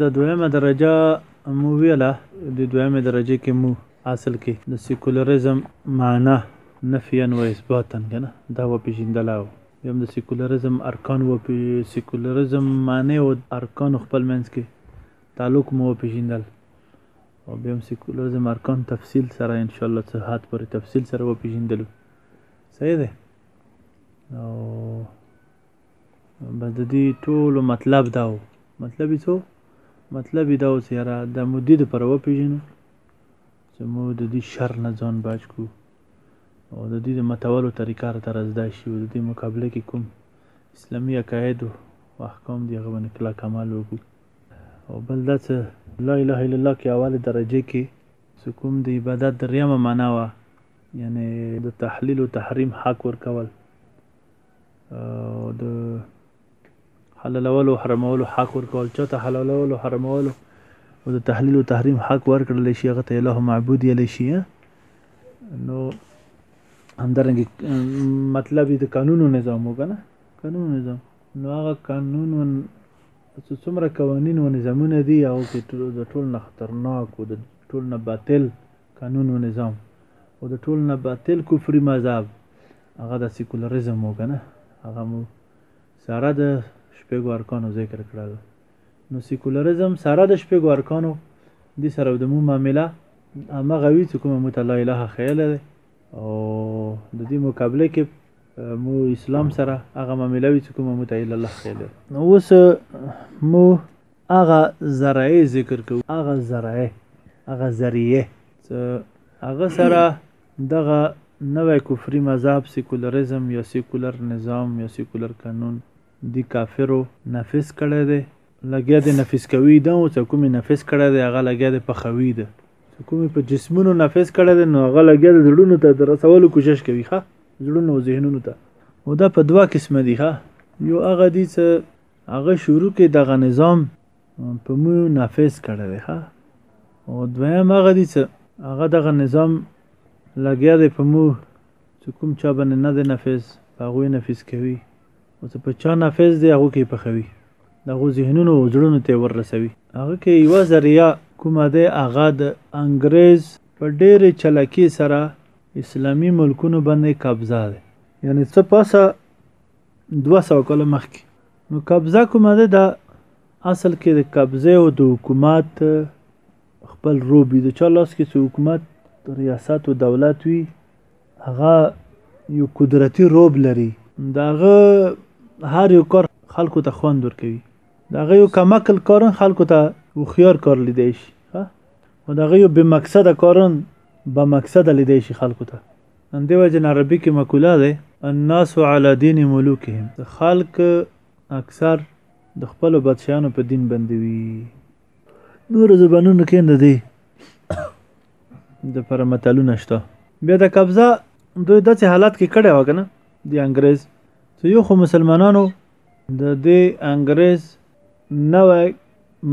د دویمه درجه مو ویله د دویمه درجه کې مو اصل کې د سیکولرزم معنا نفیا و اثباتا کنه دا و پیژندل او یم د سیکولرزم ارکان و پی سیکولرزم معنی او ارکان خپل منځ کې تعلق مو پیژندل او بیا هم سیکولرزم ارکان تفصیل سره ان شاء الله څه حد پورې تفصیل سره وپیژندلو صحیح ده او بس د دې ټولو مطلب دا و مطلب یې څه مطلب یې دا و چې یاره دا مو دې دپاره وپېژنو چې مو د دې شر نه ځان بچ کړو او د دې د متولو طریقه راته را زده شي او د دې مقابله کې کوم اسلامي عقاید او احکام دي هغه باندې کلک عمل وکړو او بل دا چې لا اله الا الله کې اول درجه کې چې کوم د عبادت دریمه معنا وه یعنی د تحلیل او تحریم حق ورکول او د حلالولو او حرامولو حق ورکول چا ته حلالولو او حرامولو او د تحلیل او تحریم حق ورکړل شي هغه ته الہ معبود یل شي نو همدارنګه مطلب د قانون او نظام وګنه قانون او نظام نو هغه قانون او څومره قوانین او نظامونه دي هغه کې د ټول نه خطرناک او د ټول نه باطل قانون و نظام او د ټول نه باطل کفري مذهب هغه د سیکولرزم و کنه هغه مو سره د شپږو ارکانو ذکر کړل نو سیکولرزم سره د شپږو ارکانو دي سره د مو معامله هغه وی چې کومه مو ته لا اله خیاله ده او د دې مقابله کې مو اسلام سره هغه معامله وی چې کومه مو ته الا الله خیاله نو اوس مو هغه ذرایع ذکر کوو هغه ذرایع هغه ذریعه چې هغه سره دغه نوی کفري مذهب سیکولرزم یا سیکولر نظام یا سیکولر قانون دی کافرو نفس کړی دی لګیا دی نفس کوي دا او چې کومې نفس کړی دی هغه لګیا دی پخوي ده چې کومې په جسمونو نفس کړی دی نو هغه لګیا دی زړونو ته د رسولو کوشش کوي ښه زړونو او ذهنونو ته او دا په دوا قسمه دي ښه یو هغه دي چې هغه شروع کې دغه نظام په مو نافذ کړی دی ښه او دویم هغه دي چې هغه دغه نظام لګیا دی په مو چې کوم چا باندې نه دی نافذ په هغوی نافذ کوي او چې په چا نافذ دی هغو کې پخوي د هغو ذهنونو او زړونو ته ورسوي هغه کې یوه ذریعه کومه دی هغه د انګریز په ډېرې چلکې سره اسلامي ملکونو باندې قبضه ده یعنی څه پاسه دوه سوه کاله مخکې نو قبضه کومه ده دا اصل کې د قبضه او د حکومت خپل روب وي د چا لاس کې چې حکومت ریاست او دولت وي هغه یو قدرتي روب لري داغه هر یو کار خلکو ته خوند ورکوي داغه یو کمکل کارن خلکو ته هوښیار کار لیدای شي او داغه یو بې مقصده کارن با مقصده لیدای شي خلکو ته همدې وجې نه عربي کې مقوله ده، الناس علی دین ملوکهم، چې خلک اکثر د خپلو بادشاهانو په دین باندې وي. نورو زبانونو کې هم د دې دپاره متلونه شته. بیا دا قبضه دوی داسې حالت کې کړې وه که نه د انګریز، چې یو خو مسلمانانو د دې انګریز نوی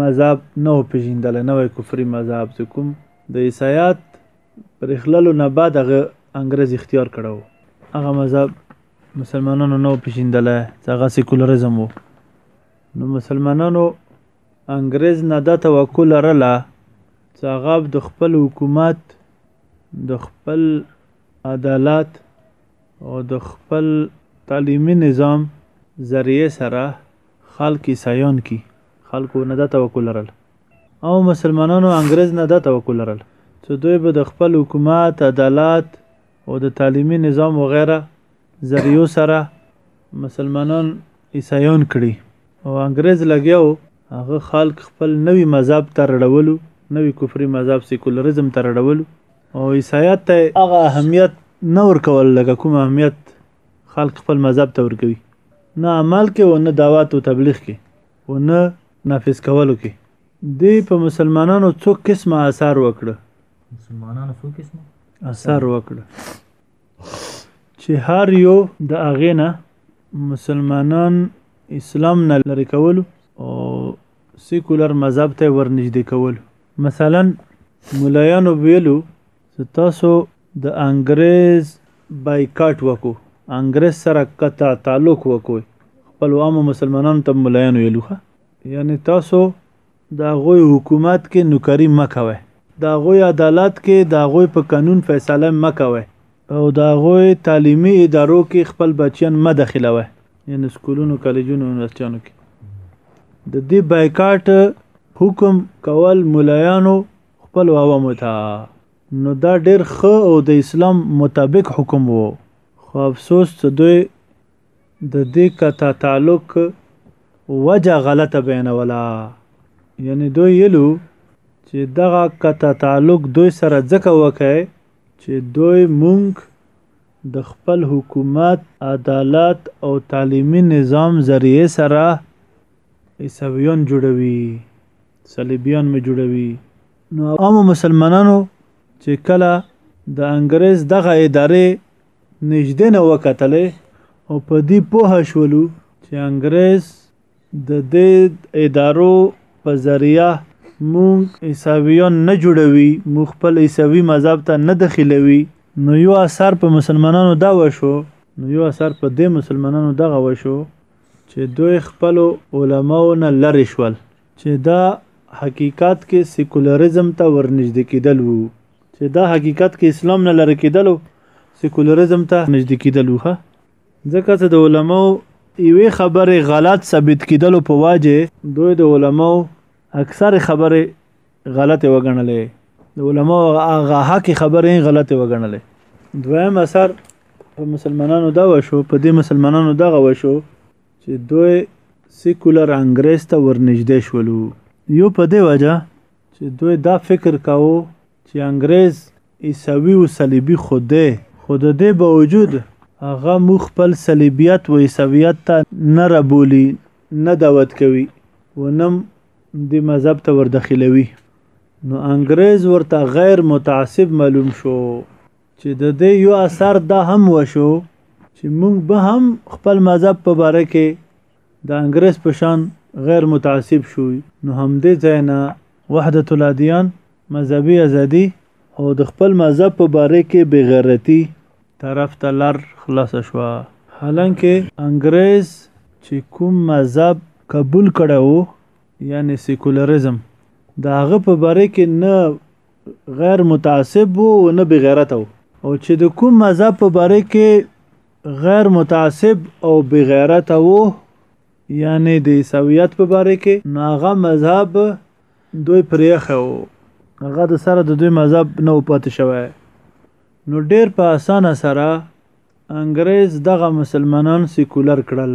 مذهب نه و پېژندلی، نوی کفري مذهب چې کوم د عیسایت پرخللو نه بعد هغه انګرز اختیار کړو هغه مذهب مسلمانانو نو پېژندله چې هغه سیکولرزم وو نو مسلمانانو انګرز نه دا توقع لرله چې هغه د خپل حکومت د خپل عدالت او د خپل تعلیمي نظام ذریعه سره خلک عیسایان کی خلکو نه دا توقع لرله او مسلمانانو انګرېز نه دا توقع لرل چې دوی به د خپل حکومت، عدالت او د تعلیمي نظام وغیره ذریعو سره مسلمانان عیسایان کړي او انګرېز لګیا و هغه خلک خپل نوي مذهب ته رړولو، نوي کفري مذهب سیکولرېزم ته رړولو او عیسایت ته یې هغه اهمیت نه ورکول لکه کوم اهمیت خلک خپل مذهب ته ورکوي، نه عمل کې او نه دعوت او تبلیغ کې. او نه نافذ کولو کې دی په مسلمانانو څو قسمه آثار وکړه مسلمانانو څو قسمه آثار وکړه چې هر یو د هغې نه مسلمانان اسلام نه لرې کولو او سیکولر مذهب ته ورنږدې کولو مثلا ملایانو ویلو ستاسو د انګریز بایکاټ وکو انګریز سره قطع تعلق وکو خپل عام مسلمانانو ته ملایان ویلوخه یعنی تاسو د غوی حکومت کې نوکری مکوي د غوی عدالت کې د غوی په قانون فیصله مکوي او د غوی تعلیمی ادارو کې خپل بچیان مه داخلوي یعنی سکولونو کالجونو یونیورسټیانو کې د دې بایکاټ حکم کول ملایانو خپلو عوامو ته نو دا ډېر ښه او د اسلام مطابق حکم وو خو افسوس چې دوی د دې قطع تعلق وجه غلطه بیانوله یعنی دوی یلو چې دغه قطع تعلق دوی سره ځکه وکړئ چې دوی مونږ د خپل حکومت، عدالت او تعلیمي نظام ذریعې سره عیسویان جوړوي. صلیبیان مې جوړوي. نو عامو مسلمانانو چې کله د انګریز دغه ادارې نږدې نه وکتلې او په دې پوه شولو چې انګریز د دې ادارو په ذریعه موږ عیسویان نه جوړوي، موږ خپل عیسوي مذهب ته نه دخیلوي، نو یو اثر په مسلمانانو دا وشو، نو یو اثر په دې مسلمانانو دغه وشو، چې دوی خپلو علماو نه لرې شول چې دا حقیقت کې سیکولرزم ته ورنږدې کېدل وو چې دا حقیقت کې اسلام نه لرې کېدلو سیکولرزم ته نږدې کېدل وو ځکه چې د علماو یوې خبرې غلط ثابت کېدلو په واجه دوی د علماو اکثر خبرې غلطه وګڼلې د علماء هغه حق خبره غلطه وګڼلې دویم اثر په مسلمانانو دا وشو په دې مسلمانانو دغه وشو چې دوی سیکولر انګریز ته ورنږدې شولو یو په دې وجه چې دوی دا فکر کاوه چې انګریز عیسوي او صلیبي خو دی خو د دې باوجود هغه مو خپل صلیبیت و عیسویت ته نه ربولي نه دعوت کوي ونم دی مذهب ته وردخلوي نو انګريز ورته غیر متعصب معلوم شو چې د دې یو اثر دا هم وشو چې موږ به هم خپل مذهب په باره کې د انګريز په شان غیر متعصب شو نو همدې ځای نه وحدت الادیان مذهبي ازادي او د خپل مذهب په باره کې بې غیرتي طرف ته لار خلاصه شوه. حالانکه انګریز چې کوم مذهب قبول کړی و، یعنې سیکولریزم، د هغه په باره کې نه غیر متعصب و او نه بې غیرته و او چې د کوم مذهب په باره کې غیر متعصب او بې غیرته و، یعنې د عیسویت په باره کې، نو هغه مذهب دوی پر یخه وو هغه د سره د دوی مذهب نه پاتې شوی نو ډیر په اسانه سره انګریز دغه مسلمانان سیکولر کړل